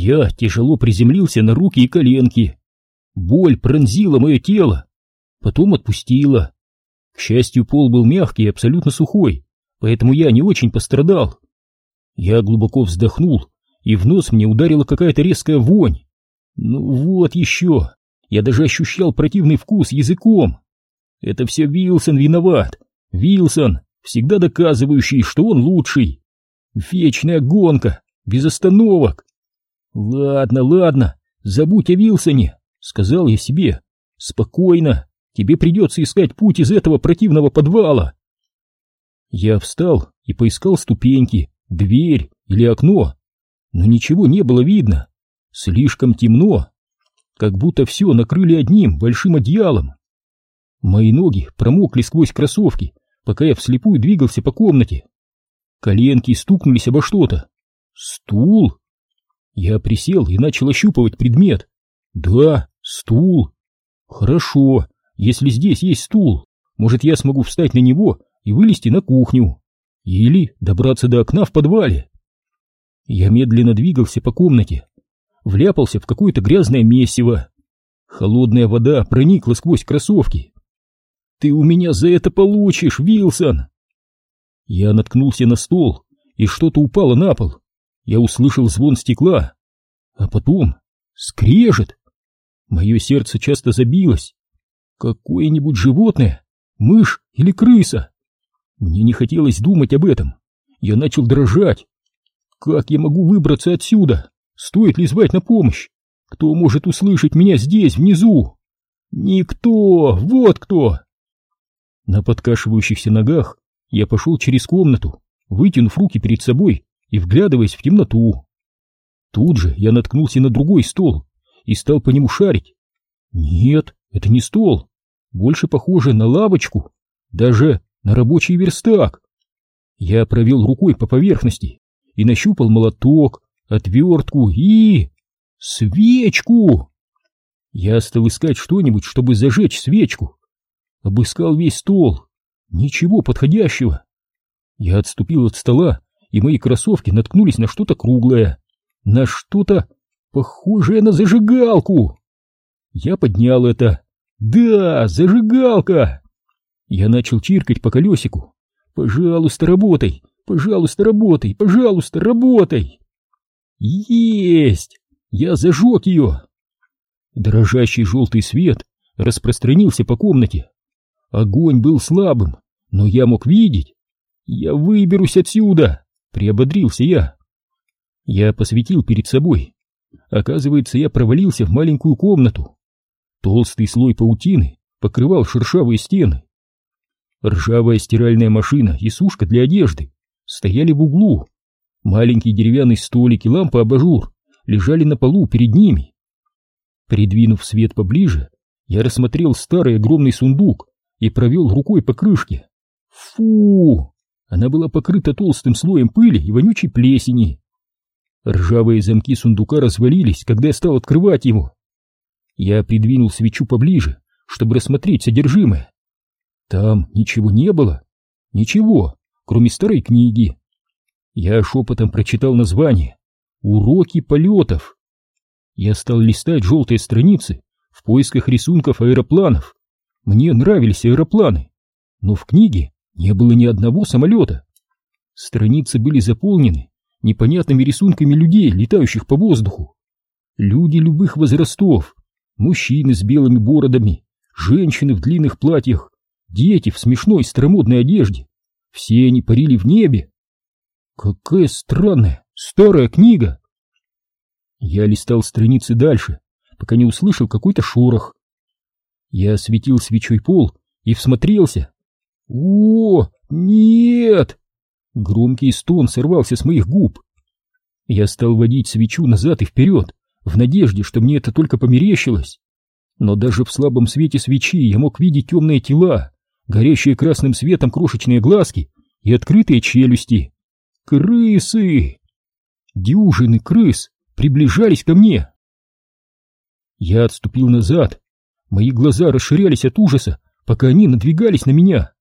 Я тяжело приземлился на руки и коленки. Боль пронзила мое тело, потом отпустила. К счастью, пол был мягкий и абсолютно сухой, поэтому я не очень пострадал. Я глубоко вздохнул, и в нос мне ударила какая-то резкая вонь. Ну вот еще, я даже ощущал противный вкус языком. Это все Вилсон виноват. Вилсон, всегда доказывающий, что он лучший. Вечная гонка, без остановок. Ладно, ладно, забудь о Вилсоне, сказал я себе. Спокойно, тебе придется искать путь из этого противного подвала. Я встал и поискал ступеньки, дверь или окно, но ничего не было видно. Слишком темно, как будто все накрыли одним большим одеялом. Мои ноги промокли сквозь кроссовки, пока я вслепую двигался по комнате. Коленки стукнулись обо что-то. Стул? Я присел и начал ощупывать предмет. Да, стул. Хорошо, если здесь есть стул, может я смогу встать на него и вылезти на кухню. Или добраться до окна в подвале. Я медленно двигался по комнате, вляпался в какое-то грязное месиво. Холодная вода проникла сквозь кроссовки. «Ты у меня за это получишь, Вилсон!» Я наткнулся на стол, и что-то упало на пол. Я услышал звон стекла, а потом скрежет. Мое сердце часто забилось. Какое-нибудь животное, мышь или крыса. Мне не хотелось думать об этом. Я начал дрожать. Как я могу выбраться отсюда? Стоит ли звать на помощь? Кто может услышать меня здесь, внизу? Никто! Вот кто! На подкашивающихся ногах я пошел через комнату, вытянув руки перед собой и вглядываясь в темноту. Тут же я наткнулся на другой стол и стал по нему шарить. Нет, это не стол, больше похоже на лавочку, даже на рабочий верстак. Я провел рукой по поверхности и нащупал молоток, отвертку и... свечку! Я стал искать что-нибудь, чтобы зажечь свечку. Обыскал весь стол. Ничего подходящего. Я отступил от стола, и мои кроссовки наткнулись на что-то круглое, на что-то похожее на зажигалку. Я поднял это. Да, зажигалка! Я начал чиркать по колесику. Пожалуйста, работай, пожалуйста, работай, пожалуйста, работай. Есть! Я зажег ее! Дрожащий желтый свет распространился по комнате. Огонь был слабым, но я мог видеть. Я выберусь отсюда, приободрился я. Я посветил перед собой. Оказывается, я провалился в маленькую комнату. Толстый слой паутины покрывал шершавые стены. Ржавая стиральная машина и сушка для одежды стояли в углу. Маленький деревянный столик и лампа-абажур лежали на полу перед ними. Придвинув свет поближе, я рассмотрел старый огромный сундук и провел рукой по крышке. Фу! Она была покрыта толстым слоем пыли и вонючей плесени. Ржавые замки сундука развалились, когда я стал открывать его. Я придвинул свечу поближе, чтобы рассмотреть содержимое. Там ничего не было. Ничего, кроме старой книги. Я шепотом прочитал название «Уроки полетов». Я стал листать желтые страницы в поисках рисунков аэропланов. Мне нравились аэропланы, но в книге не было ни одного самолета. Страницы были заполнены непонятными рисунками людей, летающих по воздуху. Люди любых возрастов, мужчины с белыми бородами, женщины в длинных платьях, дети в смешной старомодной одежде. Все они парили в небе. Какая странная старая книга! Я листал страницы дальше, пока не услышал какой-то шорох. Я осветил свечой пол и всмотрелся. О, нет! Громкий стон сорвался с моих губ. Я стал водить свечу назад и вперед, в надежде, что мне это только померещилось. Но даже в слабом свете свечи я мог видеть темные тела, горящие красным светом крошечные глазки и открытые челюсти. Крысы! Дюжины крыс приближались ко мне. Я отступил назад, Мои глаза расширялись от ужаса, пока они надвигались на меня.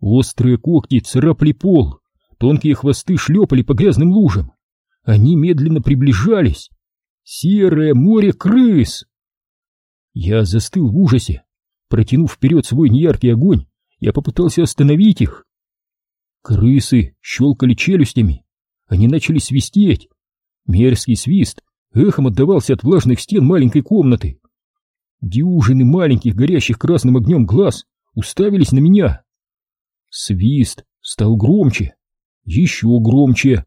Острые когти царапали пол, тонкие хвосты шлепали по грязным лужам. Они медленно приближались. Серое море крыс! Я застыл в ужасе. Протянув вперед свой неяркий огонь, я попытался остановить их. Крысы щелкали челюстями. Они начали свистеть. Мерзкий свист эхом отдавался от влажных стен маленькой комнаты. Дюжины маленьких горящих красным огнем глаз уставились на меня. Свист стал громче, еще громче.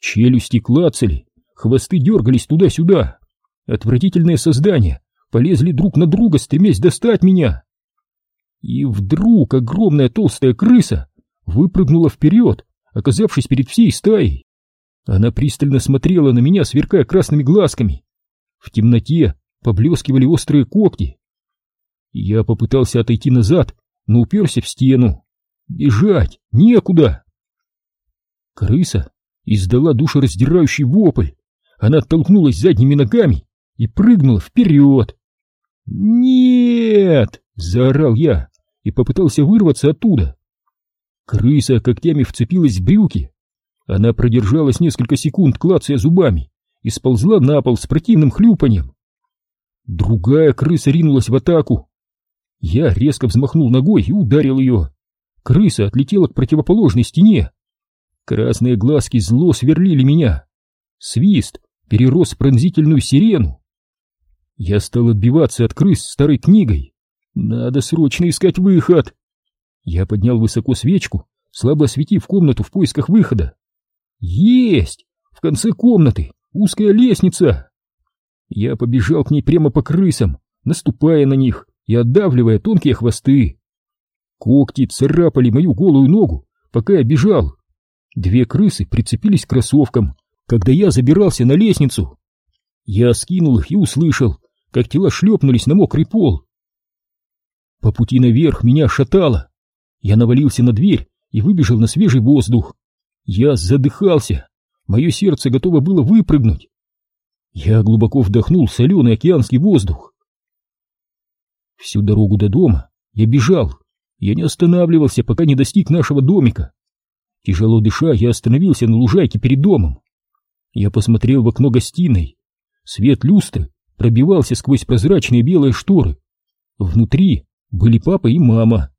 Челюсти клацали, хвосты дергались туда-сюда. Отвратительные создания полезли друг на друга, стремясь достать меня. И вдруг огромная толстая крыса выпрыгнула вперед, оказавшись перед всей стаей. Она пристально смотрела на меня, сверкая красными глазками. В темноте поблескивали острые когти. Я попытался отойти назад, но уперся в стену. Бежать некуда. Крыса издала душераздирающий вопль. Она оттолкнулась задними ногами и прыгнула вперед. «Нет!» — заорал я и попытался вырваться оттуда. Крыса когтями вцепилась в брюки. Она продержалась несколько секунд, клацая зубами, и сползла на пол с противным хлюпаньем. Другая крыса ринулась в атаку. Я резко взмахнул ногой и ударил ее. Крыса отлетела к противоположной стене. Красные глазки зло сверлили меня. Свист перерос в пронзительную сирену. Я стал отбиваться от крыс старой книгой. Надо срочно искать выход. Я поднял высоко свечку, слабо осветив комнату в поисках выхода. Есть! В конце комнаты узкая лестница. Я побежал к ней прямо по крысам, наступая на них и отдавливая тонкие хвосты. Когти царапали мою голую ногу, пока я бежал. Две крысы прицепились к кроссовкам, когда я забирался на лестницу. Я скинул их и услышал, как тела шлепнулись на мокрый пол. По пути наверх меня шатало. Я навалился на дверь и выбежал на свежий воздух. Я задыхался, мое сердце готово было выпрыгнуть. Я глубоко вдохнул соленый океанский воздух. Всю дорогу до дома я бежал. Я не останавливался, пока не достиг нашего домика. Тяжело дыша, я остановился на лужайке перед домом. Я посмотрел в окно гостиной. Свет люстры пробивался сквозь прозрачные белые шторы. Внутри были папа и мама.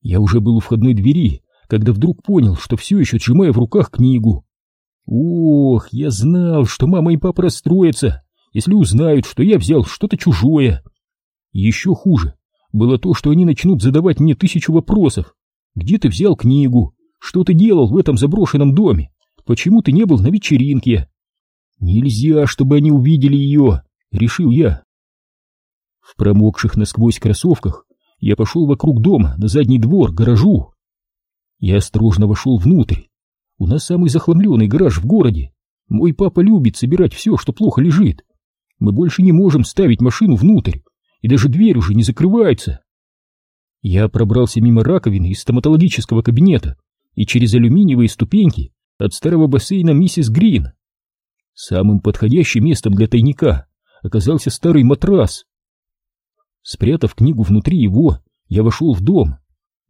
Я уже был у входной двери, когда вдруг понял, что все еще сжимаю в руках книгу. Ох, я знал, что мама и папа расстроятся, если узнают, что я взял что-то чужое. Еще хуже было то, что они начнут задавать мне тысячу вопросов. Где ты взял книгу? Что ты делал в этом заброшенном доме? Почему ты не был на вечеринке? Нельзя, чтобы они увидели ее, решил я. В промокших насквозь кроссовках я пошел вокруг дома, на задний двор, гаражу. Я осторожно вошел внутрь. У нас самый захламленный гараж в городе. Мой папа любит собирать все, что плохо лежит. Мы больше не можем ставить машину внутрь, и даже дверь уже не закрывается. Я пробрался мимо раковины из стоматологического кабинета и через алюминиевые ступеньки от старого бассейна миссис Грин. Самым подходящим местом для тайника оказался старый матрас. Спрятав книгу внутри его, я вошел в дом.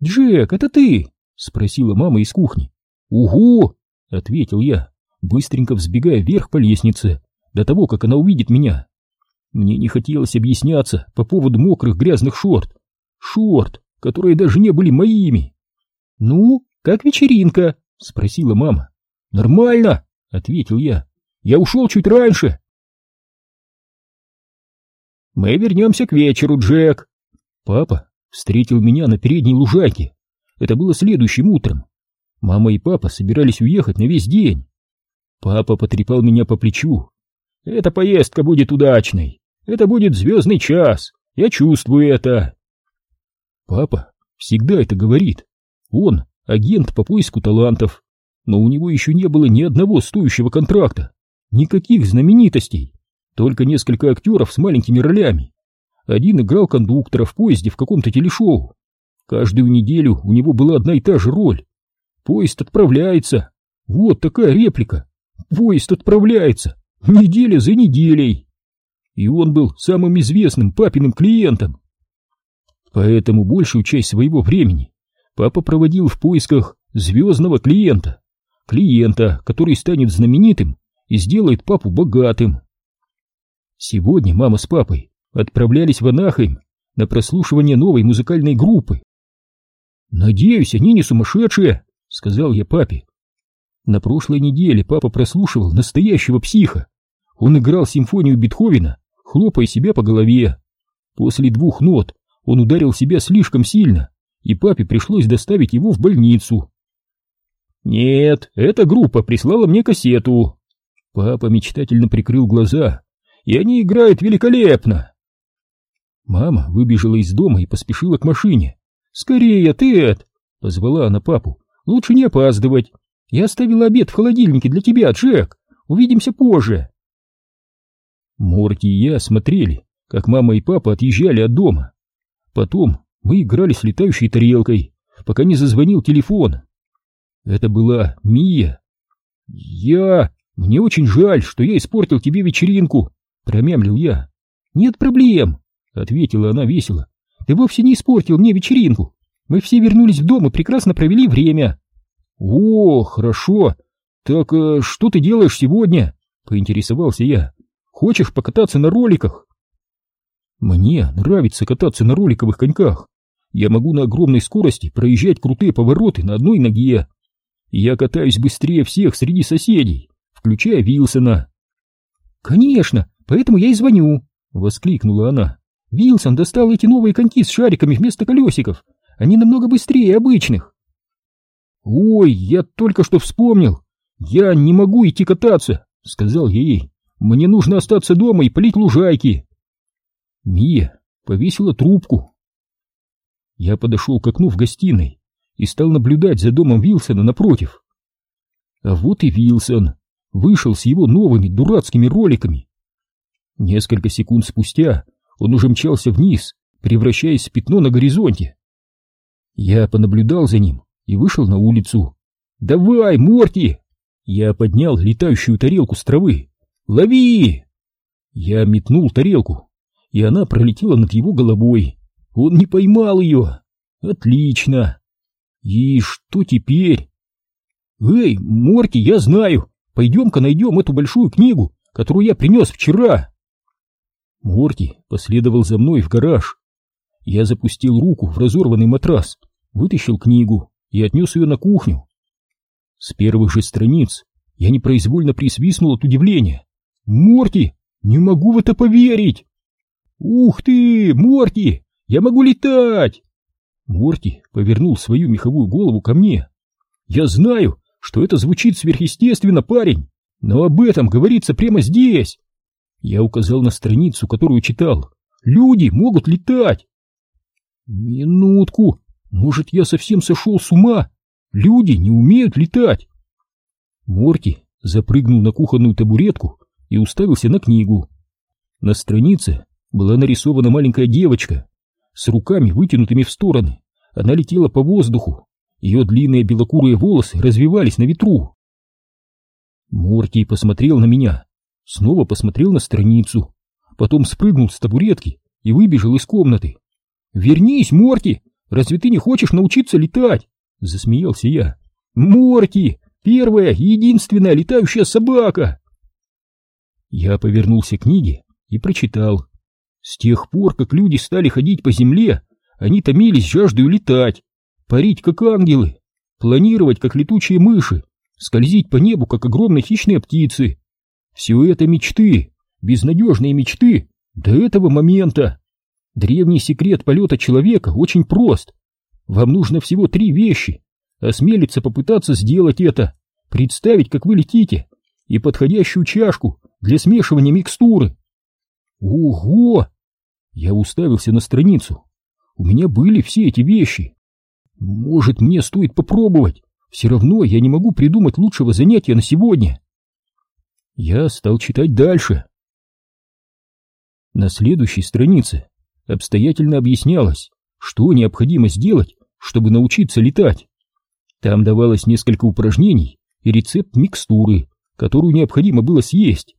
«Джек, это ты?» — спросила мама из кухни. «Угу!» — ответил я, быстренько взбегая вверх по лестнице, до того, как она увидит меня. Мне не хотелось объясняться по поводу мокрых грязных шорт. Шорт, которые даже не были моими. «Ну, как вечеринка?» — спросила мама. «Нормально!» — ответил я. «Я ушел чуть раньше!» «Мы вернемся к вечеру, Джек!» Папа встретил меня на передней лужайке. Это было следующим утром. Мама и папа собирались уехать на весь день. Папа потрепал меня по плечу. «Эта поездка будет удачной. Это будет звездный час. Я чувствую это». Папа всегда это говорит. Он агент по поиску талантов, но у него еще не было ни одного стоящего контракта, никаких знаменитостей, только несколько актеров с маленькими ролями. Один играл кондуктора в поезде в каком-то телешоу. Каждую неделю у него была одна и та же роль. Поезд отправляется. Вот такая реплика. Поезд отправляется. Неделя за неделей. И он был самым известным папиным клиентом. Поэтому большую часть своего времени папа проводил в поисках звездного клиента. Клиента, который станет знаменитым и сделает папу богатым. Сегодня мама с папой отправлялись в Анахайм на прослушивание новой музыкальной группы. «Надеюсь, они не сумасшедшие», — сказал я папе. На прошлой неделе папа прослушивал настоящего психа. Он играл симфонию Бетховена, хлопая себя по голове. После двух нот он ударил себя слишком сильно, и папе пришлось доставить его в больницу. «Нет, эта группа прислала мне кассету». Папа мечтательно прикрыл глаза, и они играют великолепно. Мама выбежала из дома и поспешила к машине. «Скорее, Тед!» — позвала она папу. «Лучше не опаздывать. Я оставила обед в холодильнике для тебя, Джек. Увидимся позже». Морти и я смотрели, как мама и папа отъезжали от дома. Потом мы играли с летающей тарелкой, пока не зазвонил телефон. Это была Мия. «Я... Мне очень жаль, что я испортил тебе вечеринку», — промямлил я. «Нет проблем», — ответила она весело. «Ты вовсе не испортил мне вечеринку. Мы все вернулись в дом и прекрасно провели время». «О, хорошо. Так э, что ты делаешь сегодня?» — поинтересовался я. «Хочешь покататься на роликах?» Мне нравится кататься на роликовых коньках. Я могу на огромной скорости проезжать крутые повороты на одной ноге. Я катаюсь быстрее всех среди соседей, включая Вилсона. «Конечно, поэтому я и звоню», — воскликнула она. «Вилсон достал эти новые коньки с шариками вместо колесиков. Они намного быстрее обычных». «Ой, я только что вспомнил. Я не могу идти кататься», — сказал я ей. «Мне нужно остаться дома и полить лужайки». Мия повесила трубку. Я подошел к окну в гостиной и стал наблюдать за домом Вилсона напротив. А вот и Вилсон вышел с его новыми дурацкими роликами. Несколько секунд спустя он уже мчался вниз, превращаясь в пятно на горизонте. Я понаблюдал за ним и вышел на улицу. «Давай, Морти!» Я поднял летающую тарелку с травы. «Лови!» Я метнул тарелку, и она пролетела над его головой. Он не поймал ее. Отлично. И что теперь? Эй, Морти, я знаю. Пойдем-ка найдем эту большую книгу, которую я принес вчера. Морти последовал за мной в гараж. Я запустил руку в разорванный матрас, вытащил книгу и отнес ее на кухню. С первых же страниц я непроизвольно присвистнул от удивления. «Морти, не могу в это поверить!» «Ух ты, Морти, я могу летать!» Морти повернул свою меховую голову ко мне. «Я знаю, что это звучит сверхъестественно, парень, но об этом говорится прямо здесь!» Я указал на страницу, которую читал. «Люди могут летать!» «Минутку! Может, я совсем сошел с ума? Люди не умеют летать!» Морти запрыгнул на кухонную табуретку и уставился на книгу. На странице была нарисована маленькая девочка, с руками вытянутыми в стороны. Она летела по воздуху. Ее длинные белокурые волосы развивались на ветру. Морти посмотрел на меня, снова посмотрел на страницу, потом спрыгнул с табуретки и выбежал из комнаты. «Вернись, Морти! Разве ты не хочешь научиться летать?» — засмеялся я. «Морти! Первая и единственная летающая собака!» Я повернулся к книге и прочитал. С тех пор, как люди стали ходить по земле, они томились жаждой летать, парить, как ангелы, планировать, как летучие мыши, скользить по небу, как огромные хищные птицы. Все это мечты, безнадежные мечты до этого момента. Древний секрет полета человека очень прост. Вам нужно всего три вещи. Осмелиться попытаться сделать это, представить, как вы летите, и подходящую чашку для смешивания микстуры. Ого! Я уставился на страницу. У меня были все эти вещи. Может, мне стоит попробовать? Все равно я не могу придумать лучшего занятия на сегодня. Я стал читать дальше. На следующей странице обстоятельно объяснялось, что необходимо сделать, чтобы научиться летать. Там давалось несколько упражнений и рецепт микстуры, которую необходимо было съесть.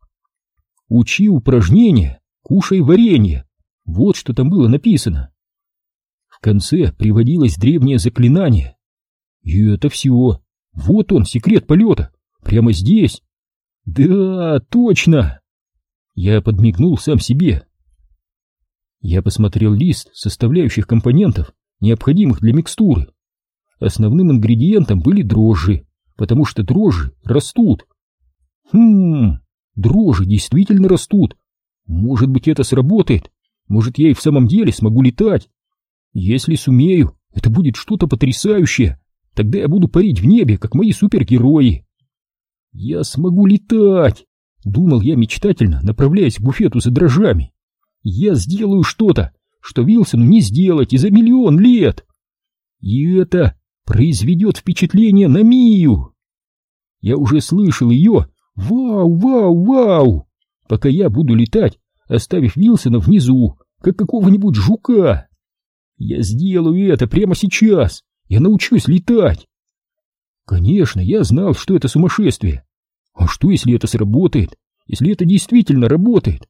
Учи упражнения, кушай варенье, вот что там было написано. В конце приводилось древнее заклинание. И это все. Вот он, секрет полета. Прямо здесь. Да, точно. Я подмигнул сам себе. Я посмотрел лист составляющих компонентов, необходимых для микстуры. Основным ингредиентом были дрожжи, потому что дрожжи растут. Хм, дрожжи действительно растут. Может быть, это сработает. Может, я и в самом деле смогу летать. Если сумею, это будет что-то потрясающее. Тогда я буду парить в небе, как мои супергерои. Я смогу летать, думал я мечтательно, направляясь к буфету за дрожжами. Я сделаю что-то, что Вилсону не сделать и за миллион лет. И это произведет впечатление на Мию. Я уже слышал ее «Вау, вау, вау!» Пока я буду летать, оставив Вилсона внизу, как какого-нибудь жука. Я сделаю это прямо сейчас. Я научусь летать. Конечно, я знал, что это сумасшествие. А что, если это сработает? Если это действительно работает?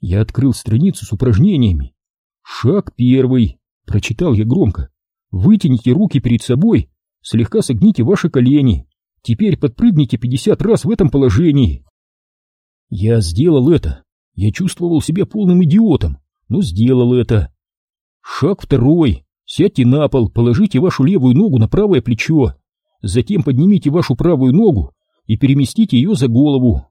Я открыл страницу с упражнениями. Шаг первый. Прочитал я громко. Вытяните руки перед собой, слегка согните ваши колени. Теперь подпрыгните 50 раз в этом положении. Я сделал это. Я чувствовал себя полным идиотом, но сделал это. Шаг второй. Сядьте на пол, положите вашу левую ногу на правое плечо. Затем поднимите вашу правую ногу и переместите ее за голову.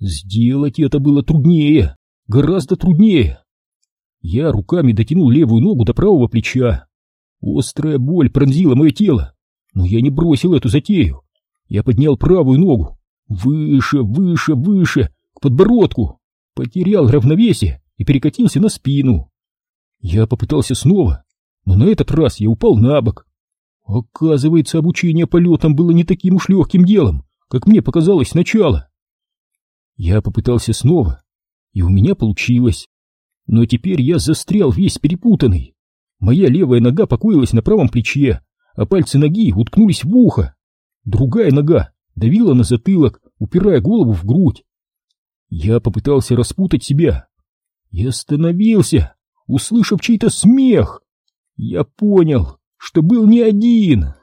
Сделать это было труднее, гораздо труднее. Я руками дотянул левую ногу до правого плеча. Острая боль пронзила мое тело, но я не бросил эту затею. Я поднял правую ногу, выше, выше, выше, к подбородку, потерял равновесие и перекатился на спину. Я попытался снова, но на этот раз я упал на бок. Оказывается, обучение полетам было не таким уж легким делом, как мне показалось сначала. Я попытался снова, и у меня получилось. Но теперь я застрял весь перепутанный. Моя левая нога покоилась на правом плече, а пальцы ноги уткнулись в ухо. Другая нога давила на затылок, упирая голову в грудь. Я попытался распутать себя и остановился, услышав чей-то смех. Я понял, что был не один.